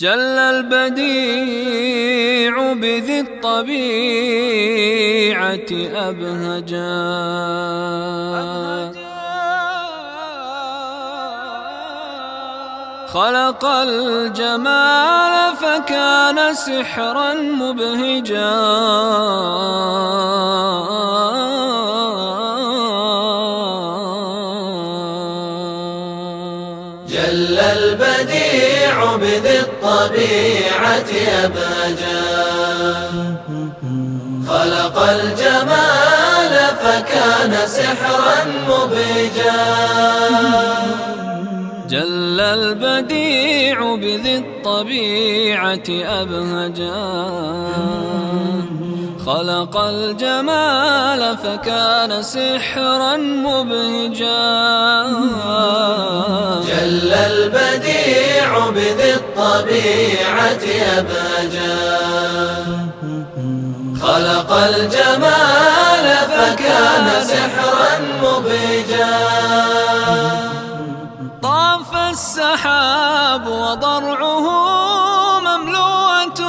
جل البديع بذي الطبيعة أبهجا. خلق الجمال فكان سحرا مبهجا. جل البديع بذي الطبيعة أبهجا خلق الجمال فكان سحرا مبهجا جل البديع بذي الطبيعة أبهجا. خلق الجمال فكان سحرا مبهجا. الطبيعة أبهجا خلق الجمال فكان سحرا مبهجا طاف السحاب وضرعه مملوءة.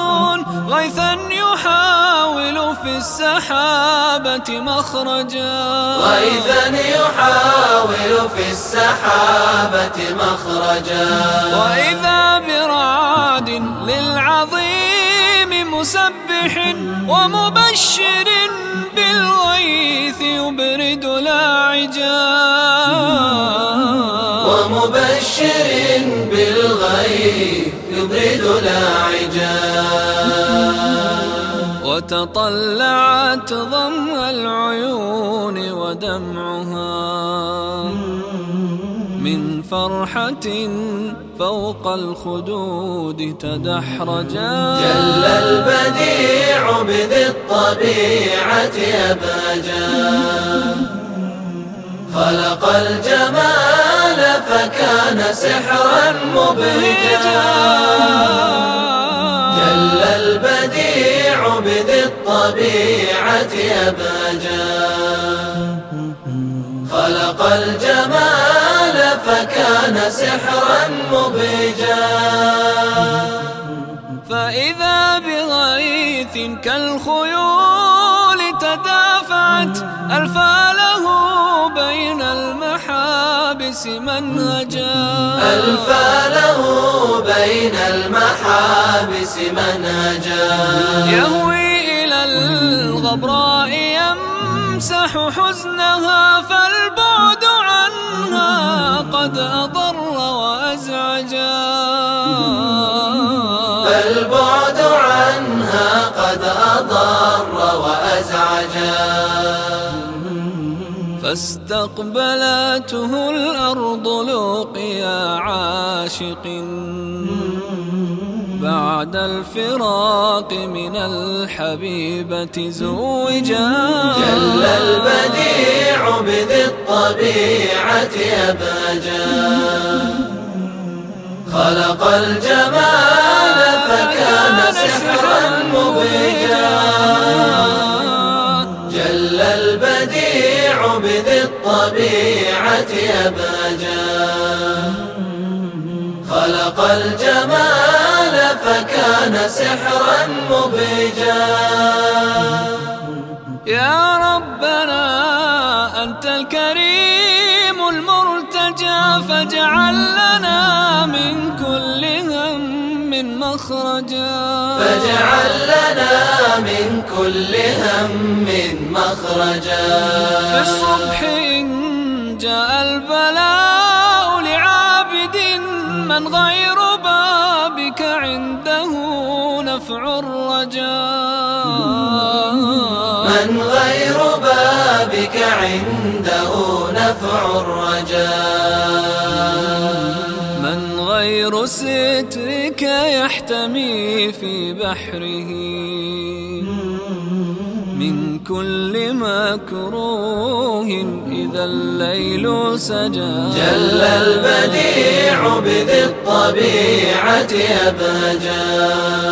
غيثا يحاول في السحابة مخرجا. غيثا يحاول في السحابة مخرجا. وإذا للعظيم مسبح ومبشر بالغيث يبرد لاعجا ومبشر بالغيث يبرد لاعجا وتطلعت ضم العيون ودمعها. من فرحة فوق الخدود تدحرجا. جل البديع بذي الطبيعة أبهجا خلق الجمال فكان سحرا مبهجا. جل البديع بذي الطبيعة أبهجا خلق الجمال فكان سحرا مبهجا فإذا بغيث كالخيول تدافعت ألفاله بين المحابس منهجا ألفاله بين المحابس منهجا يهوي إلى الغبراء يمسح حزنها عنها قد أضر وأزعجا. فالبعد عنها قد أضر وأزعجا. فاستقبلته الأرض لقيا عاشق. بعد الفراق من الحبيبة زوجا. جل البديع بذي الطبيعة أبهجا خلق الجمال فكان سحرا مبهجا جل البديع بذي الطبيعة أبهجا خلق الجمال فكان سحرا مبهجا يا ربنا الكريم المرتجى فاجعل لنا من كل هم مخرجا. فاجعل لنا من كل هم مخرجا. في الصبح إن جاء البلاء لعابد من غير بابك عنده نفع الرجاء بابك عنده نفع الرجاء. من غير سترك يحتمي في بحره. من كل مكروه إذا الليل سجى. جل البديع بذي الطبيعة أبهجا.